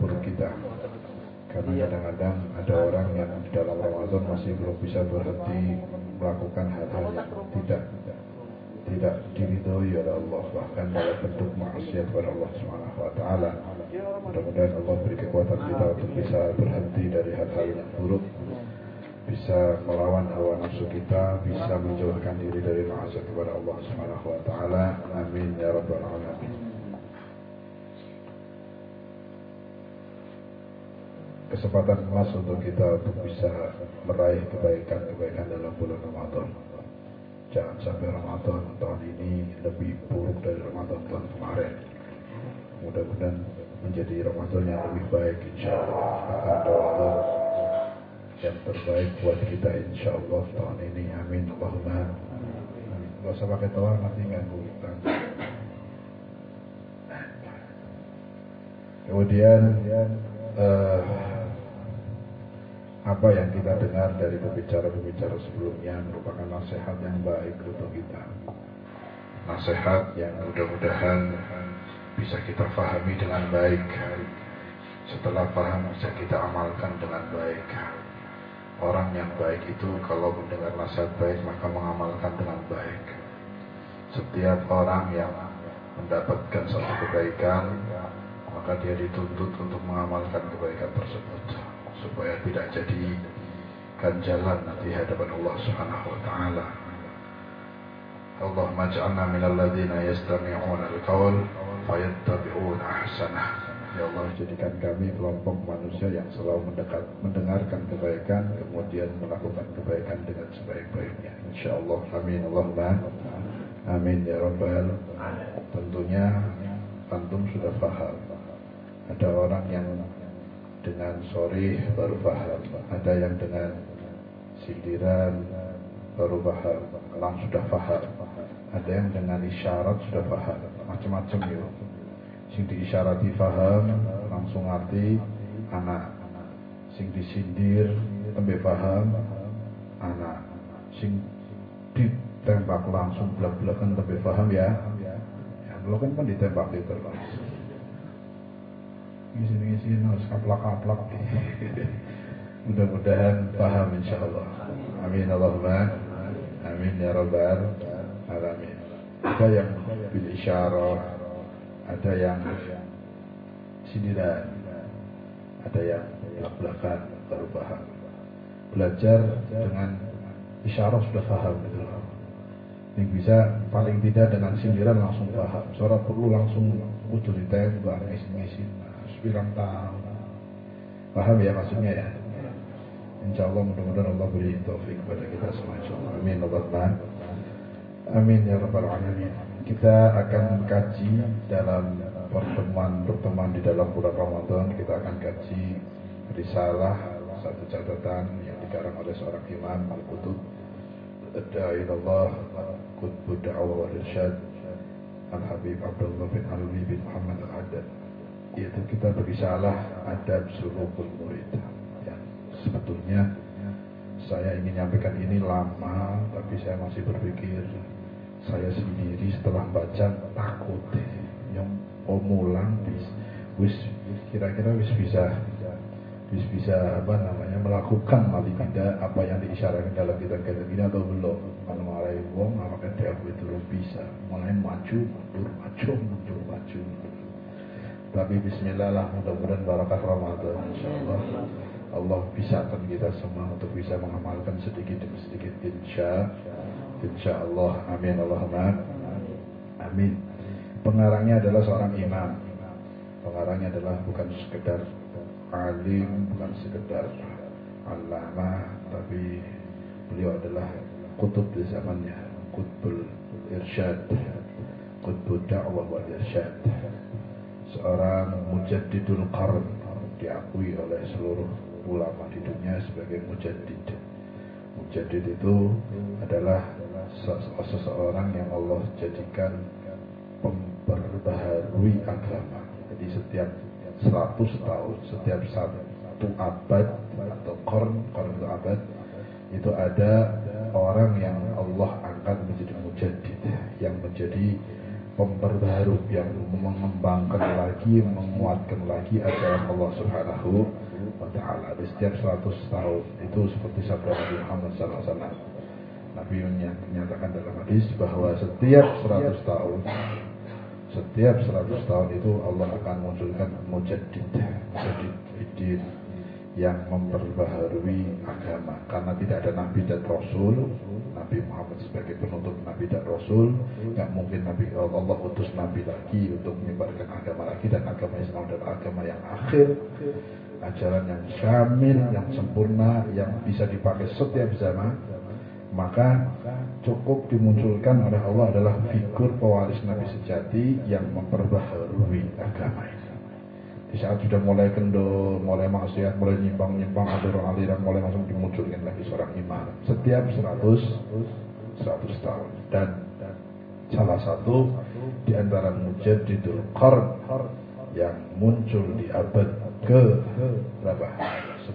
buruk kita karena kadang-kadang ada orang yang di dalam Ramadan masih belum bisa berhenti melakukan hal-hal yang tidak tidak diridhoi oleh Allah bahkan dalam bentuk maksiat kepada Allah Subhanahu wa taala. Mudah-mudahan Allah beri kekuatan kita untuk bisa berhenti dari hal-hal yang buruk, bisa melawan hawa nafsu kita, bisa menjauhkan diri dari maksiat kepada Allah Subhanahu wa taala. Amin ya rabbal alamin. Kesempatan emas untuk kita untuk bisa meraih kebaikan-kebaikan dalam bulan Ramadan. Jangan sampai Ramadan tahun ini lebih buruk dari Ramadan tahun kemarin. Mudah-mudahan menjadi Ramadan yang lebih baik insya Allah. Akan Ramadan yang terbaik buat kita insya Allah tahun ini. Amin. Allahumma. Gak usah pakai tawa nanti ganggu kita. Kemudian uh, apa yang kita dengar dari pembicara-pembicara sebelumnya merupakan nasihat yang baik untuk kita. Nasihat yang mudah-mudahan bisa kita fahami dengan baik. Setelah paham bisa kita amalkan dengan baik. Orang yang baik itu kalau mendengar nasihat baik maka mengamalkan dengan baik. Setiap orang yang mendapatkan satu kebaikan maka dia dituntut untuk mengamalkan kebaikan tersebut supaya tidak jadi ganjalan nanti hadapan Allah Subhanahu wa taala. Allahumma ij'alna minal ladzina yastami'una al-qawl fayattabi'una ahsanah. Ya Allah jadikan kami kelompok manusia yang selalu mendekat, mendengarkan kebaikan kemudian melakukan kebaikan dengan sebaik-baiknya. Insyaallah amin Allahumma amin ya rabbal tentunya antum sudah paham ada orang yang dengan sorry baru paham ada yang dengan sindiran baru paham langsung sudah paham ada yang dengan isyarat sudah paham macam-macam ya. Sing diisyarati paham langsung ngerti. Anak sing disindir lebih paham anak sing ditembak langsung belak-belakan lebih paham ya. Ya lo kan kan ditembak itu terus ngisi-ngisi harus kaplak-kaplak. Mudah-mudahan paham insya Allah amin Allahumma. Amin ya rabbal alamin. Ada yang bil isyarah ada yang sindiran ada yang belak-belakan baru paham. Belajar dengan isyarah sudah paham gitu yang bisa paling tidak dengan sindiran langsung paham. Suara perlu langsung utuh ditembak ngisi-ngisi bilang tahu. Paham ya maksudnya ya? Insya Allah mudah-mudahan Allah beri taufik kepada kita semua insya Allah. Amin Allahumma. Amin ya Rabbal Alamin. Kita akan kaji dalam pertemuan-pertemuan di dalam bulan Ramadan. Kita akan kaji risalah satu catatan yang dikarang oleh seorang imam Al-Qutub. Da'ilullah Qutbu wal Irsyad Al-Habib Abdullah bin Alwi bin Muhammad Al-Haddad yaitu kita berbisalah adab sulukul murid. Ya, sebetulnya saya ingin nyampaikan ini lama tapi saya masih berpikir saya sendiri setelah baca takut yang omulang wis kira-kira wis bisa bisa apa namanya melakukan mati tidak apa yang diisyaratkan dalam kitab-kitab ini atau belum. Kalau marai wong maka dia itu bisa. Mulai maju mundur maju mundur maju tapi Bismillah lah mudah-mudahan barakah Ramadan insyaallah. Allah bisakan kita semua untuk bisa mengamalkan sedikit demi sedikit insya insya Allah amin Allahumma. Amin. Pengarangnya adalah seorang imam. Pengarangnya adalah bukan sekedar alim bukan sekedar alama tapi beliau adalah kutub di zamannya. Kutbul irsyad. Kutbul da'wah wal irsyad seorang mujaddidul qarn diakui oleh seluruh ulama di dunia sebagai mujaddid. Mujaddid itu adalah seseorang yang Allah jadikan memperbaharui agama. Jadi setiap 100 tahun setiap satu abad atau korn korn itu abad itu ada orang yang Allah angkat menjadi mujadid yang menjadi pemperbaru yang mengembangkan lagi menguatkan lagi ajaran Allah Subhanahu wa taala. Di setiap 100 tahun itu seperti sabda Nabi Muhammad SAW Nabi menyatakan dalam hadis bahwa setiap 100 tahun setiap 100 tahun itu Allah akan munculkan mujaddid, mujaddid yang memperbaharui agama. Karena tidak ada nabi dan rasul Nabi Muhammad sebagai penutup nabi dan rasul mungkin nabi Allah utus nabi lagi untuk menyebarkan agama lagi dan agama Islam dan agama yang akhir ajaran yang syamil yang sempurna yang bisa dipakai setiap zaman maka cukup dimunculkan oleh Allah adalah figur pewaris Nabi sejati yang memperbaharui agama ini. Di saat sudah mulai kendor, mulai maksiat, mulai nyimpang-nyimpang, ada orang aliran, mulai langsung dimunculkan lagi seorang imam. Setiap 100, 100 tahun. Dan salah satu di antara mujadidul qarn yang muncul di abad ke berapa?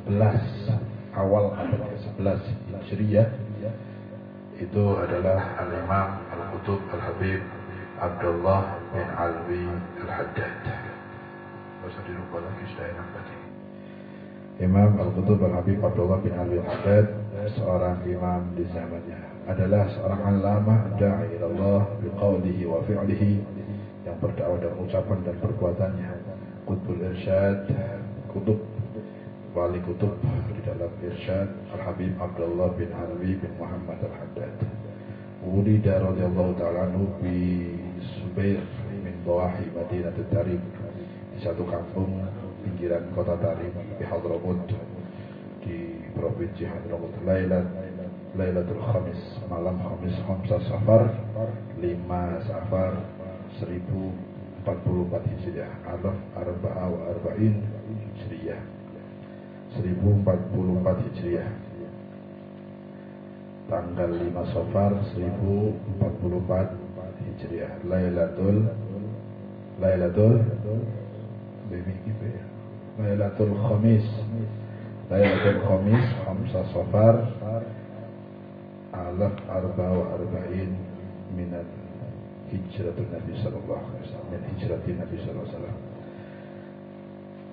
11 awal abad ke-11 Hijriah itu adalah Al-Imam Al-Qutub Al-Habib Abdullah bin Alwi Al-Haddad. Tidak usah dirubah lagi, sudah enak tadi. Imam Al-Qutub Al-Habib Abdullah bin Alwi Al-Haddad seorang imam di zamannya adalah seorang alama da'i Allah biqaulihi wa fi'lihi yang berdakwah dan ucapan dan perbuatannya Qutbul Irsyad Kutub wali kutub di dalam irsyad Al-Habib Abdullah bin Alwi bin Muhammad Al-Haddad. Wulida radhiyallahu ta'ala anhu bi Subair min bawahi Madinah Tarim di satu kampung pinggiran kota Tarim di Hadramut di provinsi Hadramut Lailat Lailatul Khamis malam Khamis Khamsa Safar 5 Safar 1044 Hijriah. Araf Arba'a wa Arba'in Hijriah. 1044 Hijriah. Tanggal 5 Safar 1044 Hijriah. Lailatul Lailatul Lailatul Khamis Lailatul Khamis Khamsa Safar Alaf Arba wa Arba'in Minat Hijratul Nabi Sallallahu Alaihi Wasallam. Min Hijratul Nabi Sallallahu Alaihi Wasallam.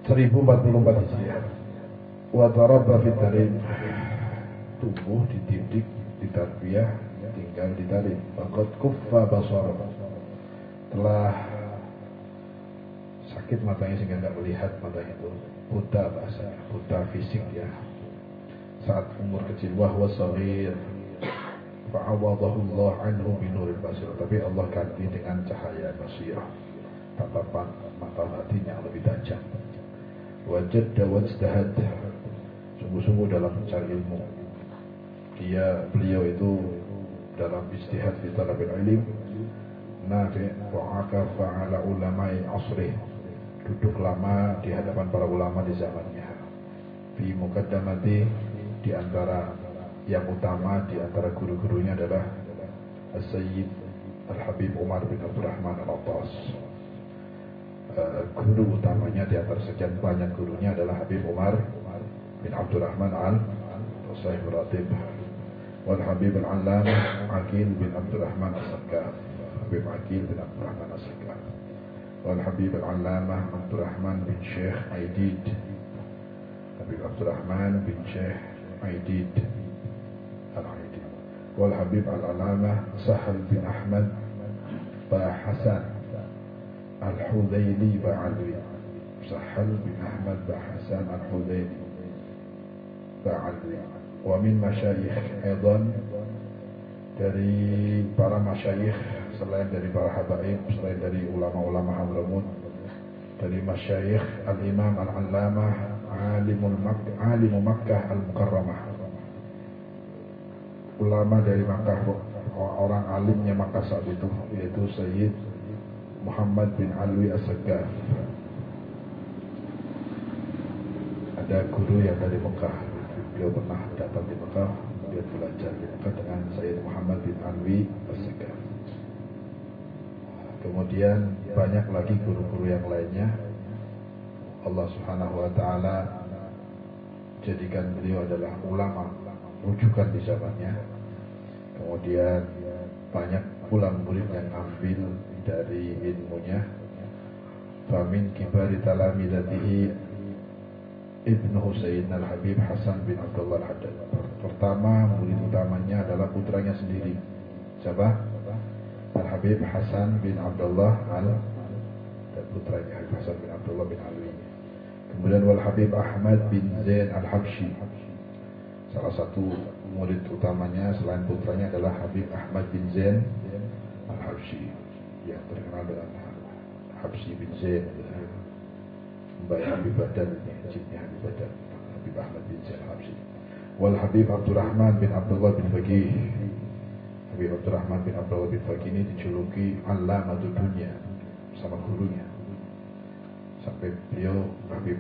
1044 Hijriah. Watarabba fitarim Tumbuh, dididik, ditarbiyah Tinggal di tarim Fakot kuffa basar Telah Sakit matanya sehingga tidak melihat matanya itu. Buta bahasanya Buta fisik ya. Saat umur kecil Wahwa sahir Fa'awadahullah anhu binuril basir. Tapi Allah ganti dengan cahaya basirah. Tatapan mata hatinya lebih tajam. Wajadda wajtahad sungguh-sungguh dalam mencari ilmu. Dia beliau itu dalam istihad fi talabil ilm. Nafi wa akafa ala ulama'i asrih. Duduk lama di hadapan para ulama di zamannya. Fi mukaddamati di antara yang utama di antara guru-gurunya adalah As-Sayyid Al-Habib Umar bin Abdurrahman Al-Attas. Uh, guru utamanya di antara sekian banyak gurunya adalah Habib Umar bin Abdurrahman Al Sahib Ratib wal Habib Al-Allamah Aqil bin Abdurrahman As-Sakaf Habib Aqil bin Abdurrahman As-Sakaf wal Habib Al-Allamah Abdurrahman bin Syekh Aidid Habib Abdurrahman bin Syekh Aidid Al-Aidid wal Habib Al-Alamah Sahal bin Ahmad Ba Hasan Al-Hudayli Ba Alwi Sahal bin Ahmad Ba Hasan Al-Hudayli Ba Alwi wa min masyayikh Edan dari para masyayikh selain dari para habaib selain dari ulama-ulama Hadramut dari masyayikh al-imam al-allamah alimul Mak alimu Makkah al-Mukarramah ulama dari Makkah orang alimnya Makkah saat itu yaitu Sayyid Muhammad bin Alwi As-Sagaf ada guru yang dari Mekah beliau pernah datang di Mekah dia belajar di Mekah dengan Sayyid Muhammad bin Alwi As-Sagaf Kemudian banyak lagi guru-guru yang lainnya. Allah Subhanahu wa taala jadikan beliau adalah ulama rujukan di zamannya. Kemudian banyak pula murid yang ambil dari ilmunya. Famin kibari talamidatihi Ibn Husain Al-Habib Hasan bin Abdullah Al-Haddad. Pertama murid utamanya adalah putranya sendiri. Siapa? Al-Habib Hasan bin Abdullah Al dan putranya Habib Hasan bin Abdullah bin Alwi. Kemudian Wal Habib Ahmad bin Zain Al-Habsyi. Salah satu murid utamanya selain putranya adalah Habib Ahmad bin Zain Al-Habsyi. Yang terkenal dengan Habsyi bin Zain. Mbak Habib Badan jinnya Habib Badan. Habib Ahmad bin Zain Al-Habsyi. Wal Habib Abdurrahman bin Abdullah bin Faqih. Habib Abdurrahman bin Abdullah bin Faqih ini dijuluki Allamatul Dunia sama gurunya. Sampai beliau Habib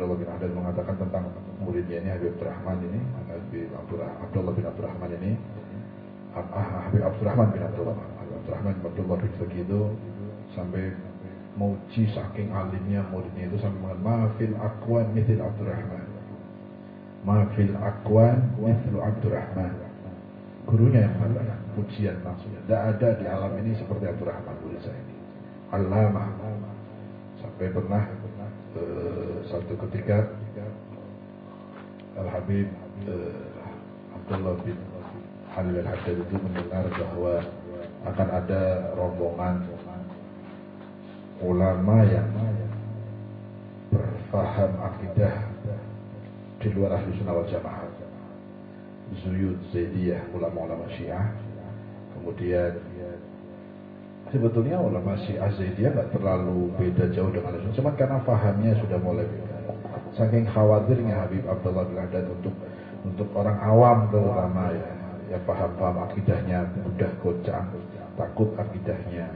Abdullah bin Adnan mengatakan tentang muridnya ini Habib Abdurrahman ini Habib Abdullah bin Abdurrahman ini ah, Habib Abdurrahman bin Abdullah Habib Abdurrahman bin Abdullah bin itu sampai muji saking alimnya muridnya itu sampai mengatakan mafil akwan mithil Abdurrahman mafil akwan mithil Abdurrahman gurunya yang mengatakan pujian maksudnya. Tidak ada di alam ini seperti Abdurrahman murid saya ini. Alama. Sampai pernah satu ketika Al-Habib uh, Abdullah bin Halil Al-Haddad itu mendengar bahwa akan ada rombongan ulama yang berfaham akidah di luar ahli sunnah wal jamaah. Zuyud Zaidiyah ulama-ulama Syiah. Kemudian sebetulnya ulama Syiah Zaidiyah nggak terlalu beda jauh dengan Islam cuma karena fahamnya sudah mulai beda. Saking khawatirnya Habib Abdullah bin Haddad untuk untuk orang awam terutama ya. Ya paham-paham akidahnya mudah goncang takut akidahnya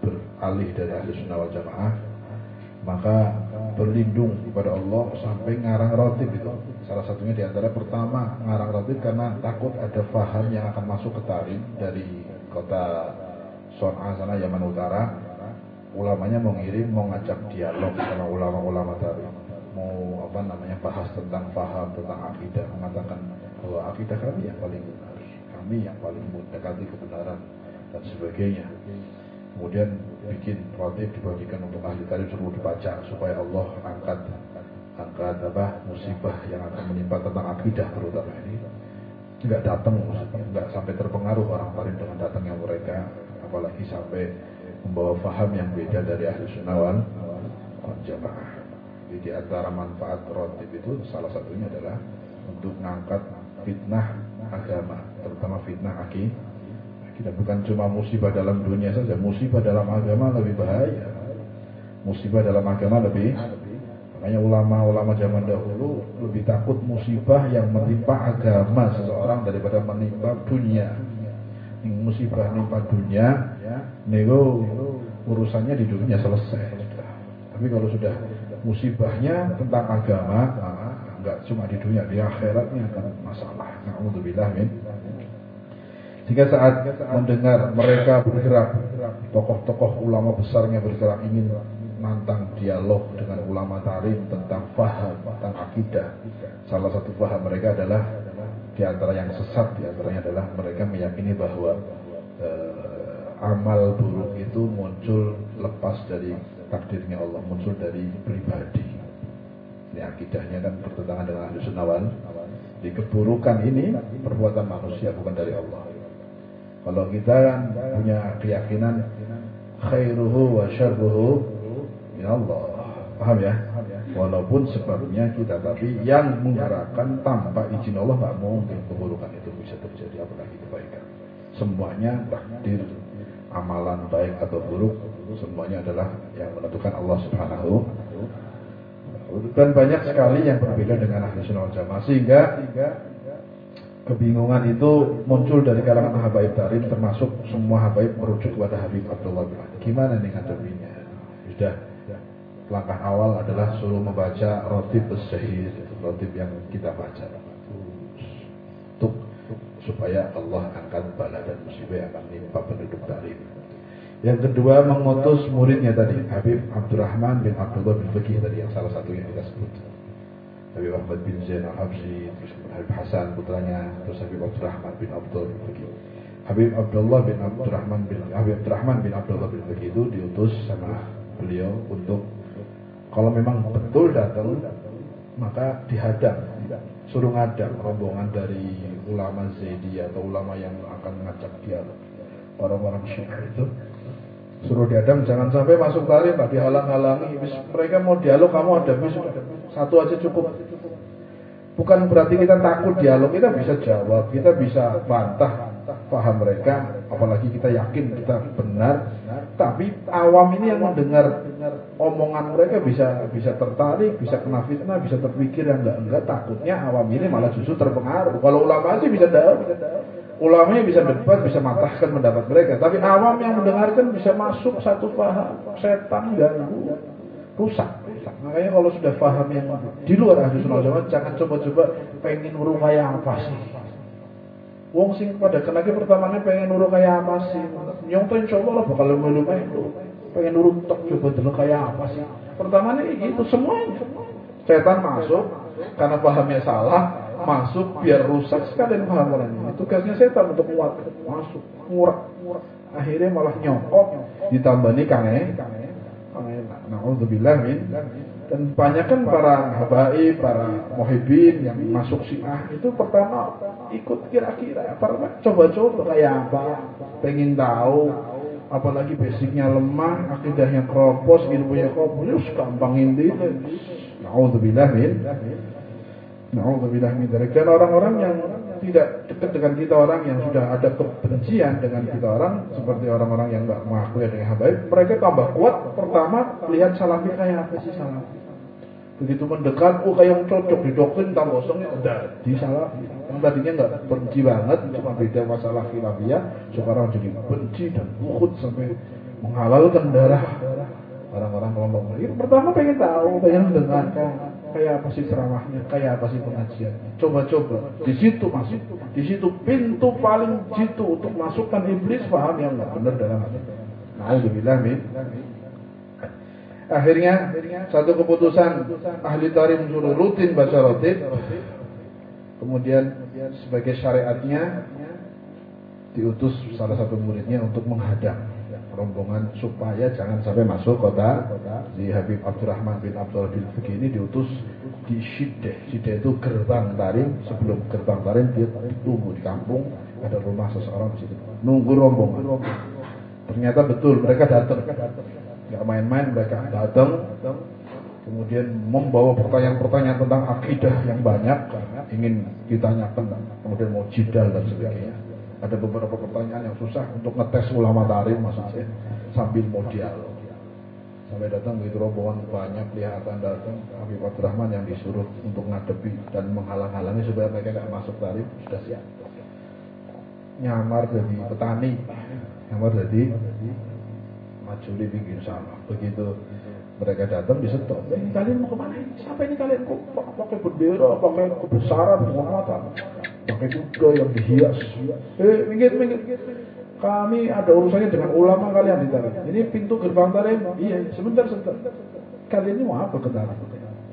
beralih dari ahli sunnah jamaah maka berlindung kepada Allah sampai ngarang rotib itu salah satunya di antara pertama ngarang rotib karena takut ada faham yang akan masuk ke Tarim dari kota Son'a sana Yaman Utara. Ulamanya mau ngirim mau ngajak dialog sama ulama-ulama Tarim mau apa namanya bahas tentang faham tentang akidah mengatakan bahwa akidah kami yang paling benar kami yang paling mendekati kebenaran dan sebagainya. Kemudian bikin rotib dibagikan untuk ahli tarif suruh dibaca supaya Allah angkat angkat apa musibah yang akan menimpa tentang akidah terutama ini. Nggak datang nggak sampai terpengaruh orang tarif dengan datangnya mereka apalagi sampai membawa faham yang beda dari ahli sunnah wal jamaah jadi di antara manfaat rotib itu salah satunya adalah untuk mengangkat fitnah agama terutama fitnah akidah kita bukan cuma musibah dalam dunia saja, musibah dalam agama lebih bahaya. Musibah dalam agama lebih Makanya ulama-ulama zaman dahulu lebih takut musibah yang menimpa agama seseorang daripada menimpa dunia. Musibah menimpa dunia, nego urusannya di dunia selesai. Tapi kalau sudah musibahnya tentang agama, enggak cuma di dunia, di akhiratnya akan masalah. Nauzubillah min sehingga saat mendengar mereka bergerak, tokoh-tokoh ulama besarnya bergerak ingin nantang dialog dengan ulama tarim tentang faham, tentang akidah. Salah satu faham mereka adalah di antara yang sesat di antaranya adalah mereka meyakini bahwa uh, amal buruk itu muncul lepas dari takdirnya Allah, muncul dari pribadi. Ini akidahnya kan bertentangan dengan ahli sunnah. Di keburukan ini perbuatan manusia bukan dari Allah. Kalau kita kan punya keyakinan khairuhu wa syarruhu min Allah. Paham ya? Walaupun sebabnya kita tapi yang menggerakkan tanpa izin Allah nggak mungkin keburukan itu bisa terjadi apalagi kebaikan. Semuanya takdir amalan baik atau buruk semuanya adalah yang menentukan Allah Subhanahu dan banyak sekali yang berbeda dengan ahli sunnah jamaah sehingga kebingungan itu muncul dari kalangan habaib tarim termasuk semua habaib merujuk kepada Habib Abdullah bin Gimana nih ngadepinya? Sudah langkah awal adalah suruh membaca rotib syahid, rotib yang kita baca. Untuk supaya Allah angkat bala dan musibah yang akan menimpa penduduk tarim. Yang kedua mengutus muridnya tadi Habib Abdurrahman bin Abdullah bin Fakih tadi yang salah satu yang kita sebut. Habib Ahmad bin Zain al-Habsyi, terus Habib Hasan putranya, terus Habib Abdurrahman bin Abdullah bin Fakih. Habib Abdullah bin Abdurrahman bin Habib Abdurrahman bin Abdullah bin Fakih itu diutus sama beliau untuk kalau memang betul datang, maka dihadang, suruh ngadang rombongan dari ulama Zaidi atau ulama yang akan mengajak dialog. Orang-orang Syiah itu suruh diadam jangan sampai masuk tali tak dihalang-halangi. Mereka mau dialog kamu ada satu aja cukup. Bukan berarti kita takut dialog kita bisa jawab kita bisa bantah paham mereka apalagi kita yakin kita benar. Tapi awam ini yang mendengar omongan mereka bisa bisa tertarik bisa kena fitnah bisa terpikir yang enggak enggak. Takutnya awam ini malah justru terpengaruh. Kalau ulama sih bisa dapat ulamanya bisa debat bisa matahkan pendapat mereka. Tapi awam yang mendengarkan bisa masuk satu paham. Setan ganggu. Rusak. Makanya kalau sudah paham yang di luar ahli sunnah jangan coba-coba pengen merupaya apa sih Wong sing pada kenake pertamanya pengen nurut kayak apa sih? Nyong tuh insya Allah bakal melu pengen nurut tak coba dulu kayak apa sih? Pertamanya itu semuanya. Setan masuk karena pahamnya salah, masuk biar rusak sekalian paham orang ini. Tugasnya setan untuk kuat masuk, murah, akhirnya malah nyokok ditambah nih kangen, kangen, nah, min dan banyak kan para habaib, para muhibin yang masuk syiah itu pertama ikut kira-kira, coba-coba kayak apa, pengen tahu, apalagi basicnya lemah, akidahnya keropos, ilmunya keropos, gampang ini. Nauzubillah min. Nauzubillah min Dan orang-orang yang tidak dekat dengan kita orang yang sudah ada kebencian dengan kita orang seperti orang-orang yang nggak mengakui dengan habaib mereka tambah kuat. Pertama lihat salafi kayak apa sih salafi begitu mendekat oh kayak yang cocok di doktrin tambah kosongnya udah di salafi yang tadinya nggak benci banget cuma beda masalah khilafiyah sekarang jadi benci dan bukut sampai menghalalkan darah. Orang-orang kelompok itu pertama pengen tahu pengen mendengarkan kayak apa sih ceramahnya, kayak apa sih pengajiannya. Coba-coba di situ masuk, di situ pintu paling jitu untuk masukkan iblis paham yang nggak benar dalam hati. Alhamdulillah min. Akhirnya satu keputusan ahli tarim suruh rutin baca rotib. Kemudian sebagai syariatnya diutus salah satu muridnya untuk menghadang rombongan supaya jangan sampai masuk kota di Habib Abdurrahman bin Abdul bin begini diutus di Shideh Shideh itu gerbang tarim. Sebelum gerbang tarim dia tunggu di kampung. Ada rumah seseorang di situ. Nunggu rombongan. Ternyata betul mereka datang. Nggak main-main mereka datang. Kemudian membawa pertanyaan-pertanyaan tentang akidah yang banyak. Ingin ditanyakan. Kemudian mau jidal dan sebagainya ada beberapa pertanyaan yang susah untuk ngetes ulama tarim maksudnya sambil mau dialog. Sampai datang begitu rombongan banyak kelihatan datang Habib Abdurrahman yang disuruh untuk ngadepi dan menghalang-halangi supaya mereka nggak masuk tarim sudah siap. Nyamar jadi petani, nyamar jadi maju di pinggir sana. Begitu mereka datang disetok. Eh, kalian mau ke mana? Siapa ini kalian kok pakai bendera, pakai kebesaran, penghormatan? Pakai kuda yang dihias. Eh, minggir, minggir. Kami ada urusannya dengan ulama kalian di tarik. Ini pintu gerbang tarik. Iya, sebentar, sebentar. Kalian ini mau apa ke tarik?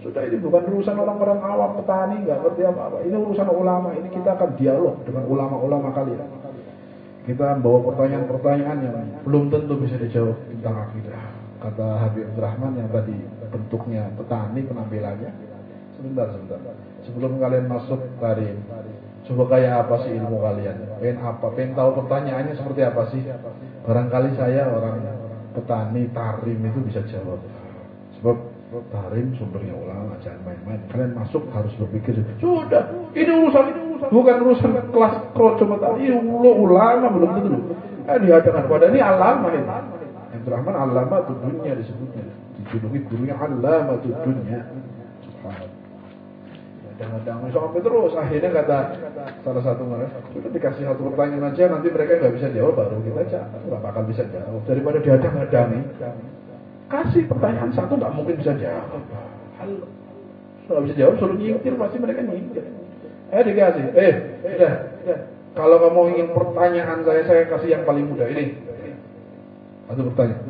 Sudah ini bukan urusan orang-orang awam petani, nggak ngerti apa-apa. Ini urusan ulama. Ini kita akan dialog dengan ulama-ulama kalian. Kita bawa pertanyaan-pertanyaan yang belum tentu bisa dijawab tentang akidah. Kata Habib Rahman yang tadi bentuknya petani penampilannya sebentar, sebentar. Sebelum kalian masuk tarim, coba kayak apa sih ilmu kalian? Pengen apa? Pengen tahu pertanyaannya seperti apa sih? Barangkali saya orang petani tarim itu bisa jawab. Sebab tarim sumbernya ulama, jangan main-main. Kalian masuk harus berpikir, sudah, ini urusan ini urusan bukan urusan kelas kroco tadi, ulama belum tentu. Eh dihadapan pada ini alama ini. Abdurrahman alama itu dunia disebutnya. Dijuluki gurunya alama itu dunia. Kadang-kadang. Sampai terus akhirnya kata salah satu mereka sudah dikasih satu pertanyaan aja nanti mereka nggak bisa jawab baru kita aja nggak bakal bisa jawab. Daripada dihadang-hadangi kasih pertanyaan satu nggak mungkin bisa jawab. Halo nggak bisa jawab suruh nyingkir pasti mereka nyingkir eh dikasih. Eh udah. Kalau kamu ingin pertanyaan saya saya kasih yang paling mudah. Ini. Satu pertanyaan.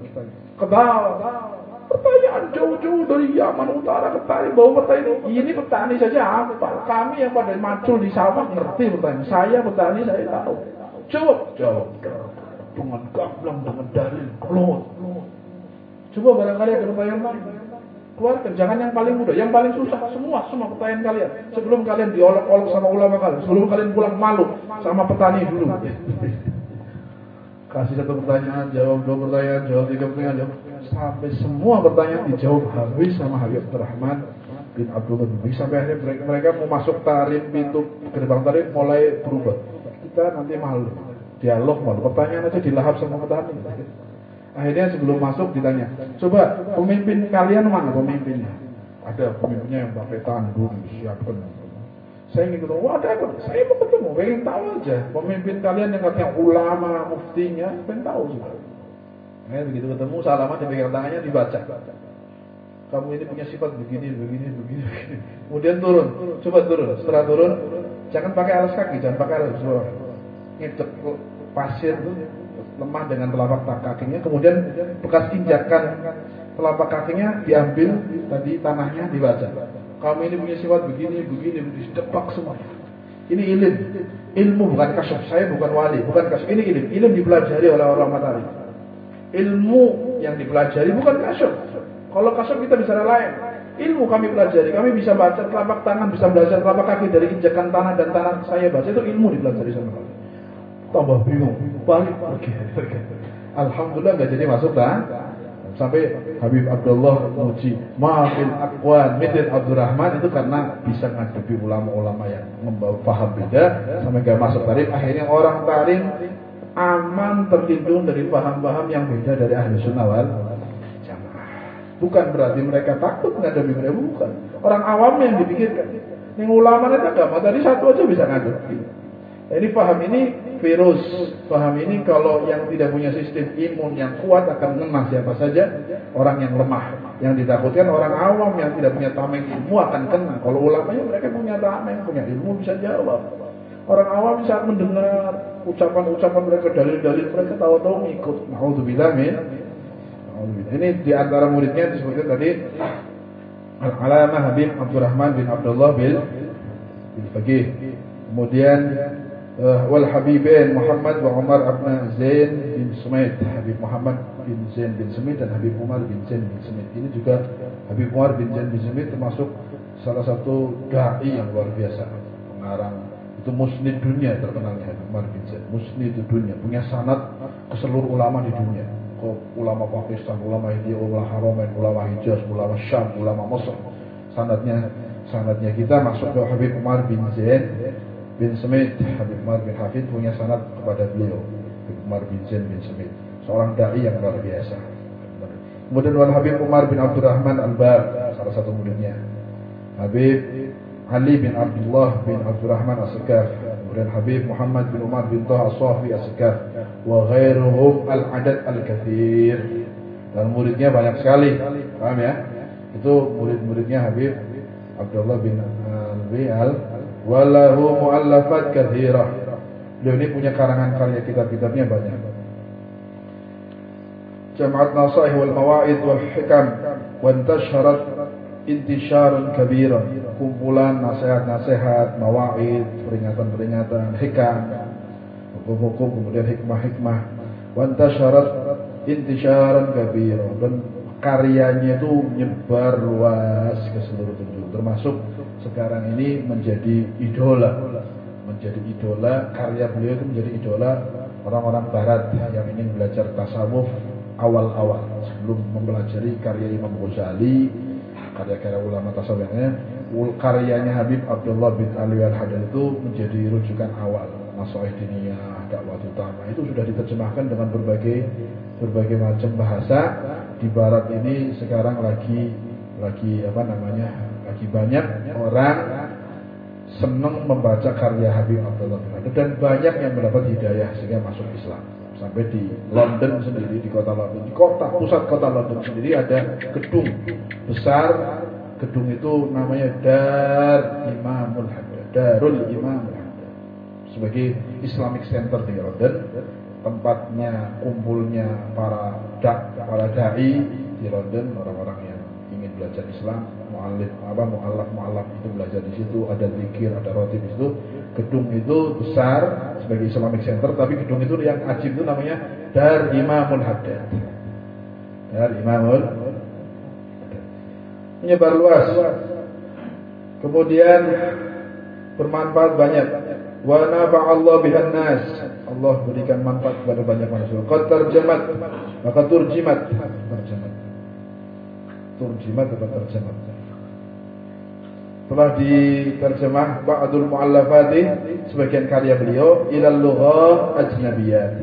Ketawa Pertanyaan jauh-jauh dari Yaman Utara ke Tari, bawa petani ini petani saja apa? Kami yang pada macul di sawah ngerti petani. Saya petani saya tahu. Jawab, jawab dengan gamblang dengan dalil keluar. Coba barangkali ada pertanyaan lain. Keluarkan, jangan yang paling mudah, yang paling susah semua, semua pertanyaan kalian. Sebelum kalian diolok-olok sama ulama kalian, sebelum kalian pulang malu sama petani dulu. Kasih satu pertanyaan, jawab dua pertanyaan, jawab tiga pertanyaan, jawab sampai semua pertanyaan dijawab habis sama Habib Abdurrahman bin Abdullah bin sampai akhirnya mereka, mereka mau masuk tarif pintu gerbang tarif mulai berubah. Kita nanti malu, dialog malu, pertanyaan aja dilahap sama petani. Akhirnya sebelum masuk ditanya, coba pemimpin kalian mana pemimpinnya? Ada pemimpinnya yang pakai tanduk siapkan saya ingin ketemu, wah ada saya mau ketemu, pengen tahu aja. Pemimpin kalian yang katanya ulama, muftinya, pengen tahu juga. Nah, begitu ketemu, salaman dipegang tangannya dibaca. Kamu ini punya sifat begini, begini, begini, begini. Kemudian turun, coba turun. Setelah turun, jangan pakai alas kaki, jangan pakai alas bawah. Ngecek pasir lemah dengan telapak kakinya. Kemudian bekas injakan telapak kakinya diambil tadi tanahnya dibaca kamu ini punya sifat begini, begini, begini, depak semua. Ini ilim, ilmu bukan kasyaf. Saya bukan wali, bukan kasyaf. Ini ilim, ilim dipelajari oleh orang matahari. Ilmu yang dipelajari bukan kasyaf. Kalau kasyaf kita bisa lain. Ilmu kami pelajari, kami bisa baca telapak tangan, bisa belajar telapak kaki dari injakan tanah dan tanah saya baca itu ilmu dipelajari sama kami. Tambah bingung, balik pergi. Alhamdulillah nggak jadi masuk dah sampai Habib Abdullah muji maafin akwan mitin Abdurrahman itu karena bisa ngadepi ulama-ulama yang membawa paham beda sampai gak masuk tarif akhirnya orang tarif aman terlindung dari paham-paham yang beda dari ahli sunnah wal jamaah bukan berarti mereka takut ngadepi mereka bukan orang awam yang dipikirkan ini ulama itu agama tadi satu aja bisa ngadepi jadi paham ini virus. Paham ini kalau yang tidak punya sistem imun yang kuat akan kena siapa saja orang yang lemah. Yang ditakutkan orang awam yang tidak punya tameng ilmu akan kena. Kalau ulamanya mereka punya tameng, punya ilmu bisa jawab. Orang awam saat mendengar ucapan-ucapan mereka, dalil-dalil mereka tahu-tahu ngikut. Nauzubillah min. Ini di antara muridnya disebutkan tadi Al-Alamah Habib Abdurrahman bin Abdullah bin bin. Kemudian wal Habibain Muhammad wa Umar bin Zain bin Sumait Habib Muhammad bin Zain bin Sumait dan Habib Umar bin Zain bin Sumait ini juga Habib Umar bin Zain bin Sumait termasuk salah satu dai yang luar biasa pengarang itu musnid dunia terkenalnya Umar bin Zain musnid dunia. Punya sanad ke seluruh ulama di dunia. Ke ulama Pakistan ulama India ulama Haramain ulama Hijaz ulama Syam ulama Mesir. Sanadnya sanadnya kita masuk ke Habib Umar bin Zain bin Semit, Habib Umar bin Hafid punya sanad kepada beliau, Habib Umar bin Zain bin Semit, seorang dai yang luar biasa. Kemudian Habib Umar bin Abdurrahman Al-Bar, salah satu muridnya. Habib Ali bin Abdullah bin Abdurrahman As-Sekaf, kemudian Habib Muhammad bin Umar bin Taha As-Safi As-Sekaf, wa ghairuhum al-adad al-kathir. Dan muridnya banyak sekali, paham ya? Itu murid-muridnya Habib Abdullah bin Al-Al walahu muallafat kathirah. Beliau ini punya karangan karya kitab-kitabnya banyak. Jamaat Nasaih wal Mawaid wal Hikam wa intasharat intisharan kabira. Kumpulan nasihat-nasihat, mawaid, peringatan-peringatan, hikam, hukum-hukum, kemudian hikmah-hikmah. Wa intasharat intisharan kabira. Dan karyanya itu menyebar luas ke seluruh penjuru termasuk sekarang ini menjadi idola menjadi idola karya beliau itu menjadi idola orang-orang barat yang ingin belajar tasawuf awal-awal sebelum mempelajari karya Imam Ghazali karya-karya ulama tasawuf yang karyanya Habib Abdullah bin Ali al-Hadar itu menjadi rujukan awal Nasoih Diniyah, dakwah utama. Itu sudah diterjemahkan dengan berbagai berbagai macam bahasa. Di barat ini sekarang lagi lagi apa namanya lagi banyak orang senang membaca karya Habib Abdullah bin Hadar dan banyak yang mendapat hidayah sehingga masuk Islam sampai di London sendiri di kota London. Di kota pusat kota London sendiri ada gedung besar. Gedung itu namanya Dar Imamul Haddad Darul Imamul Haddad sebagai Islamic Center di London. Tempatnya kumpulnya para dak para dai di London. Orang-orang yang ingin belajar Islam mualif apa mualaf mualaf itu belajar di situ ada zikir ada roti di situ. Gedung itu besar sebagai Islamic Center tapi gedung itu yang ajib itu namanya Dar Imamul Haddad. Dar Imamul menyebar luas. Kemudian bermanfaat banyak. Wa Allah bihan nas. Allah berikan manfaat kepada banyak manusia. Qad terjemat maka turjimat. Terjemat turjimat atau terjemat telah diterjemah ba'dul mu'allafati sebagian karya beliau ilal lughah ajnabiyah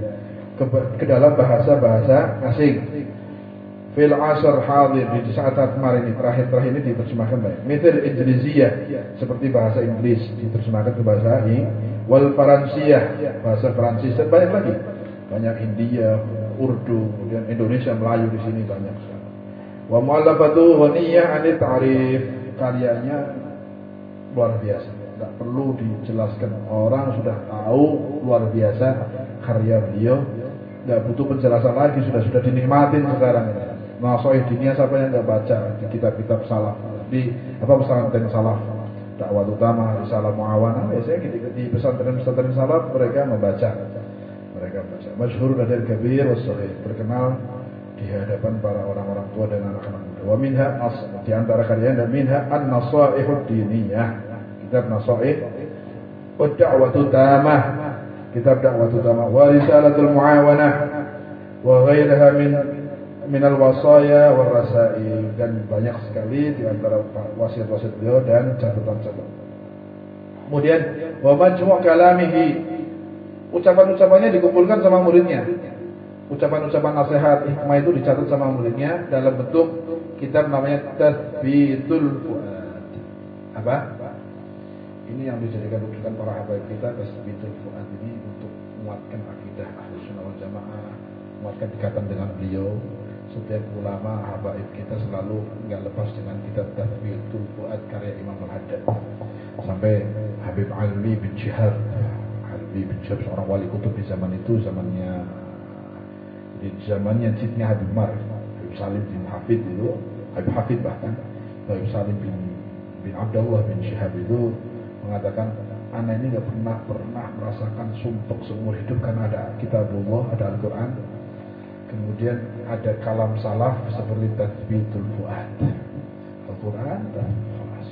ke, ke dalam bahasa-bahasa asing. Fil asr hadir di saat-saat kemarin ini terakhir-terakhir ini diterjemahkan baik. Mitil Indonesia seperti bahasa Inggris diterjemahkan ke bahasa ini wal Faransiyah bahasa Prancis dan banyak lagi. Banyak India Urdu kemudian Indonesia Melayu di sini banyak. Wa mu'allafatu ghaniyah anit ta'rif. Karyanya luar biasa. Tidak perlu dijelaskan. Orang sudah tahu luar biasa karya beliau. Tidak butuh penjelasan lagi. Sudah sudah dinikmatin sekarang. Nasoih dunia siapa yang nggak baca di kitab-kitab salaf di apa pesantren salaf dakwah utama risalah muawana biasanya di, di pesantren-pesantren salaf mereka membaca mereka baca masyhur dari kabir wasahih terkenal di hadapan para orang-orang tua dan anak-anak muda. Wa minha as di antara karya dan minha an-nasaihud diniyah kitab Nasaih wa da'watu tamah kitab da'watu tamah wa risalatul muawanah wa ghairaha min min al-wasaya wa rasail dan banyak sekali di antara wasiat-wasiat beliau dan catatan-catatan. Kemudian wa majmu' kalamihi ucapan-ucapannya dikumpulkan sama muridnya. Ucapan-ucapan nasihat hikmah itu dicatat sama muridnya dalam bentuk kitab namanya Tathbitul Fuad. Apa? Ini yang dijadikan rujukan para habaib kita tasbitul fuad ini untuk menguatkan akidah ahli sunnah wal jamaah, menguatkan ikatan dengan beliau. Setiap ulama habaib kita selalu nggak lepas dengan kitab tasbitul fuad karya Imam Al-Haddad. Sampai Habib Ali bin Syihab, Ali bin Syihab seorang wali kutub di zaman itu, zamannya di zamannya Sidnya Habib Mar, Habib Salim bin Hafid itu, Habib Hafid bahkan, Habib Salim bin bin Abdullah bin Syihab itu mengatakan anak ini nggak pernah pernah merasakan sumpek seumur hidup karena ada kitabullah, ada Al-Quran. Kemudian ada kalam salaf seperti tasbitul fuad. Al-Quran dan khalas.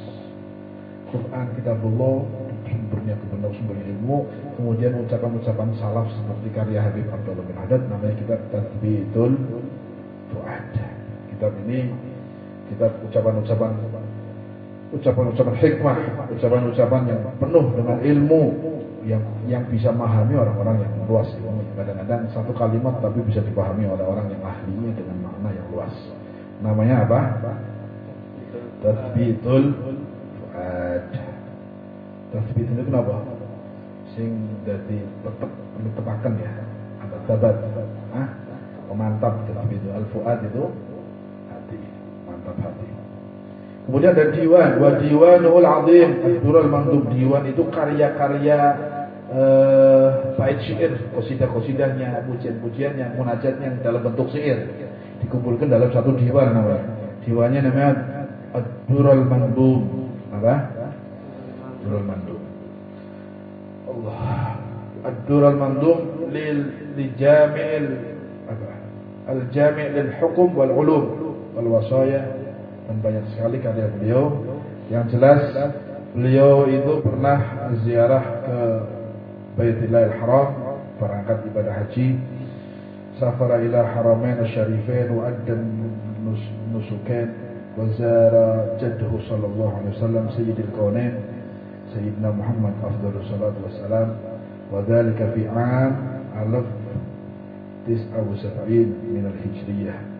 Quran kitabullah sumbernya kebenar sumbernya ilmu. Kemudian ucapan-ucapan salaf seperti karya Habib Abdullah bin Haddad namanya kitab tasbitul fuad. Kitab ini kitab ucapan-ucapan ucapan-ucapan hikmah, ucapan-ucapan yang penuh dengan ilmu yang yang bisa memahami orang-orang yang luas. Kadang-kadang satu kalimat tapi bisa dipahami oleh orang yang ahlinya dengan makna yang luas. Namanya apa? Tasbitul fuad. Tasbit itu kenapa? Sing jadi tetap tepakan ya. Ada tabat. Ah, pemantap tasbit itu. Al-fuad itu hati, mantap hati. Kemudian ada diwan, wa diwanul azim, Abdurul Mandub diwan itu karya-karya uh, bait syair, qasidah-qasidahnya, pujian-pujiannya, munajatnya dalam bentuk syair dikumpulkan dalam satu diwan namanya. Diwannya namanya Abdurul Mandub. Apa? Abdurul Mandub. Allah. Abdurul Mandub lil lijami'il apa? Al-jami' lil hukum wal ulum wal wasaya dan banyak sekali karya beliau. Yang jelas Beliau itu pernah ziarah ke Baitillahil Haram, berangkat ibadah haji. Safara ila haramain syarifain wa addan nusukain. Wa zara jaddahu sallallahu alaihi wasallam sayyidil kaunain sayyidina Muhammad afdhalus salatu wassalam. Wa dhalika fi 'am alaf tis'a wa sab'in min al-hijriyah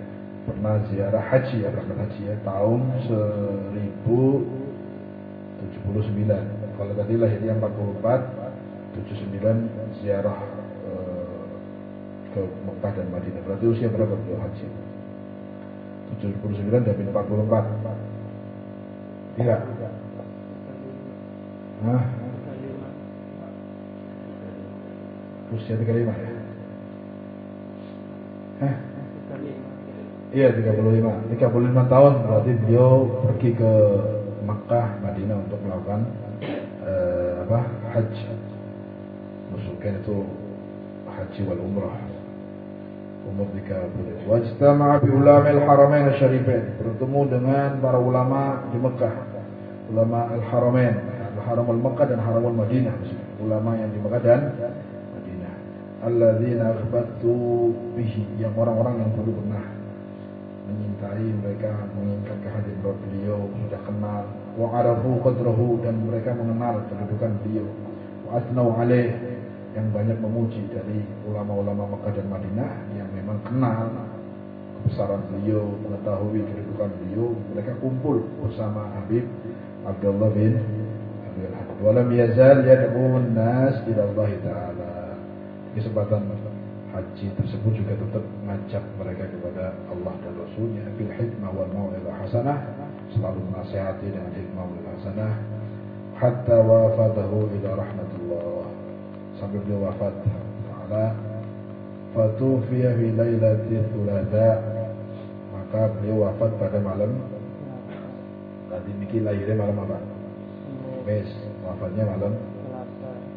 pernah ziarah haji ya berangkat haji ya tahun 1000 79 kalau tadi lahirnya 44 79 ziarah eh, ke Mekah dan Madinah. Berarti usia berapa beliau haji? 79 dan 44 iya. Hah? usia 35 ya? Hah? Iya 35 35 tahun berarti beliau pergi ke Makkah, Madinah untuk melakukan uh, apa haji. Maksudnya itu haji wal umrah. Umur tiga bulan. Wajtama'a bi ulamil haramain syarifain. Bertemu dengan para ulama di Mekah. Ulama al-haramain. Al-haram al-Mekah dan haram al-Madinah. Ulama yang di Mekah dan Madinah. Alladzina akhbatu bihi. Yang orang-orang yang dulu pernah menyintai mereka mengingat kehadiran beliau sudah kenal wa arafu qadrahu dan mereka mengenal kedudukan beliau wa asnau alaih yang banyak memuji dari ulama-ulama Mekah dan Madinah yang memang kenal kebesaran beliau, mengetahui kedudukan beliau, mereka kumpul bersama Habib Abdullah bin Abdul Hamid. Walam yazal yad'un nas ila Allah Ta'ala. Kesempatan haji tersebut juga tetap mengajak mereka kepada Allah dan Rasulnya. Bil hikmah wal mau'idah hasanah. Selalu menasihati dengan hikmah wal hasanah. Hatta wafadahu ila rahmatullah. Sampai beliau wafat ta'ala fatufiya fi lailati thulatha maka beliau wafat pada malam. Tadi mikir lahirnya malam apa? Mes wafatnya malam.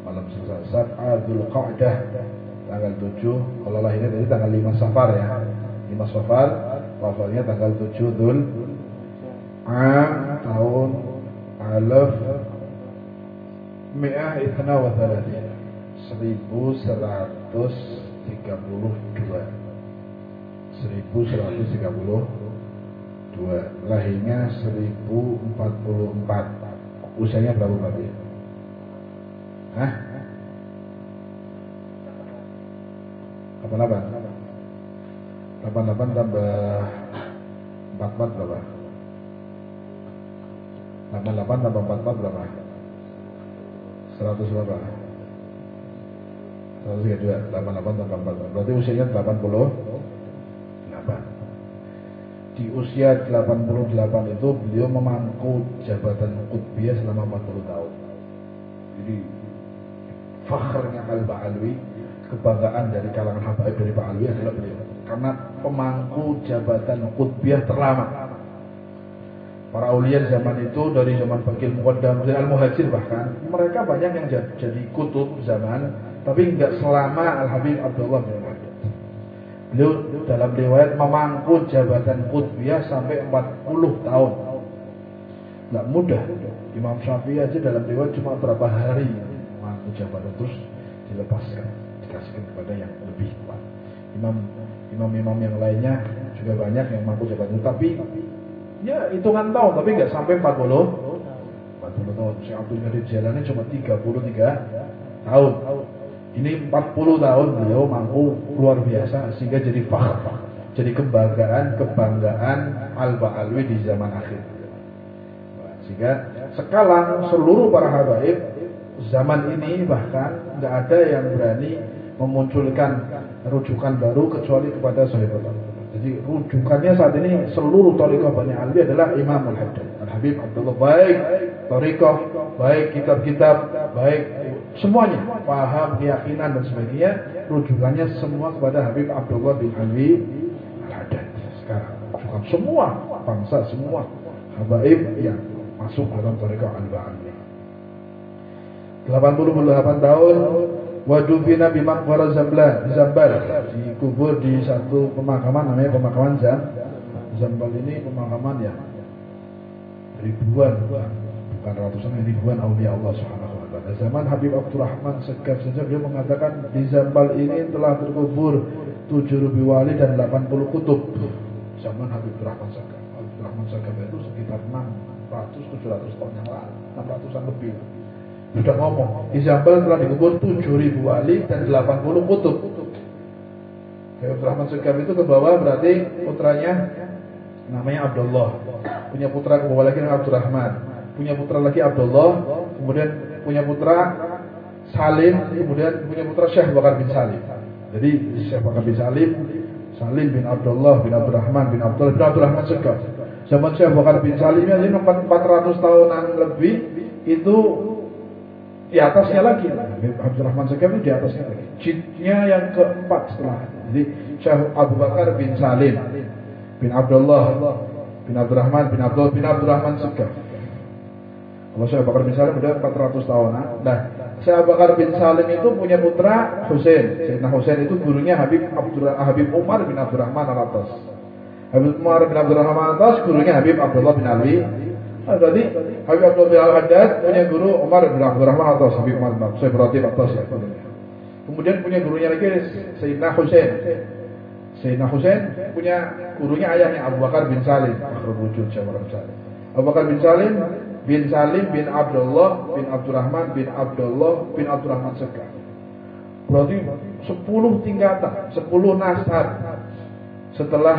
Malam selesai. Sab'adul Qa'dah tanggal 7 kalau lahirnya tadi tanggal 5 Safar ya. 5 Safar wafatnya tanggal 7 Dhul Am tahun Alaf Mi'ah Ithna wa Thalathina. 1132 1132 lahirnya 1044 usianya berapa berarti? Hah? 88 88 tambah 44 berapa? 88 tambah 44 berapa? 100 berapa? 132 88 tambah 44 berarti usianya 88 di usia 88 itu beliau memangku jabatan Qutbiyah selama 40 tahun jadi fakhrnya Al-Ba'alwi kebanggaan dari kalangan habaib dari Pak Alwi adalah beliau. Karena pemangku jabatan kutbiah terlama. Para ulian zaman itu dari zaman Bakil Muqaddam dari Al-Muhajir bahkan mereka banyak yang jadi kutub zaman tapi nggak selama Al-Habib Abdullah bin Muhammad beliau dalam riwayat memangku jabatan kutbiah sampai 40 tahun. Nggak mudah. Imam Syafi'i aja dalam riwayat cuma berapa hari memangku jabatan terus dilepaskan dikasihkan kepada yang lebih kuat. Imam imam-imam yang lainnya juga banyak yang mampu jabatan tapi ya hitungan tahun tapi nggak sampai 40 40 tahun. Syekh Abdul Qadir Jalani cuma 33 tahun. Ini 40 tahun beliau mampu luar biasa sehingga jadi fakhr, jadi kebanggaan kebanggaan Alba Alwi di zaman akhir. Sehingga sekarang seluruh para habaib zaman ini bahkan nggak ada yang berani memunculkan rujukan baru kecuali kepada Sahibullah. Jadi rujukannya saat ini seluruh Tariqah Bani Ali adalah Imam Al-Haddad. Al-Habib Abdullah baik Tariqah, baik kitab-kitab, baik semuanya paham, keyakinan dan sebagainya rujukannya semua kepada Habib Abdullah bin Ali Al-Haddad. Sekarang rujukan semua bangsa semua habaib yang masuk dalam Tariqah Al-Ba'ali. 88 tahun Wadubina bimakbara Zambal, Zambar dikubur di satu pemakaman namanya pemakaman Zam. Zambal ini pemakaman ya ribuan bukan ratusan ribuan aulia Allah Subhanahu wa taala. Zaman Habib Abdurrahman Segaf saja beliau mengatakan di Zambal ini telah terkubur 7 ribu wali dan 80 kutub. Zaman Habib Abdurrahman Segaf. Abdurrahman Segaf itu sekitar 600 700 tahun Sudah ngomong, di Zambal telah dikubur 7 ribu wali dan 80 kutub. Habib Abdurrahman Segaf itu ke bawah berarti putranya namanya Abdullah. Punya putra ke bawah lagi Abdurrahman punya putra lagi Abdullah, kemudian punya putra Salim, kemudian punya putra Syekh Bakar bin Salim. Jadi Syekh Bakar bin Salim, Salim bin Abdullah bin Abdurrahman bin Abdullah bin Abdurrahman Segaf. Zaman Syekh Bakar bin Salim ini 400 tahunan lebih itu di atasnya lagi. Abdurrahman Segaf itu di atasnya lagi. Jidnya yang keempat setelah. Jadi Syekh Abu Bakar bin Salim bin Abdullah bin Abdurrahman bin Abdullah bin Abdurrahman Segaf. Kalau saya Bakar bin Salim udah 400 tahun. Nah, saya Bakar bin Salim itu punya putra Husain. Sayyidina Husain itu gurunya Habib Abdurrah, Habib Umar bin Abdurrahman Al-Atas. Habib Umar bin Abdurrahman Al-Atas gurunya Habib Abdullah bin Ali. Nah, berarti Habib Abdullah bin Al-Haddad punya guru Umar bin Abdurrahman Al-Atas. Habib Umar bin Saya berarti Atas ya. Kemudian punya gurunya lagi Sayyidina Husain. Sayyidina Husain punya gurunya ayahnya Abu Bakar bin Salim. Abu Bakar bin Salim bin Salim bin Abdullah bin Abdurrahman bin Abdullah bin Abdurrahman Sekar. Berarti 10 tingkatan, 10 nasab. Setelah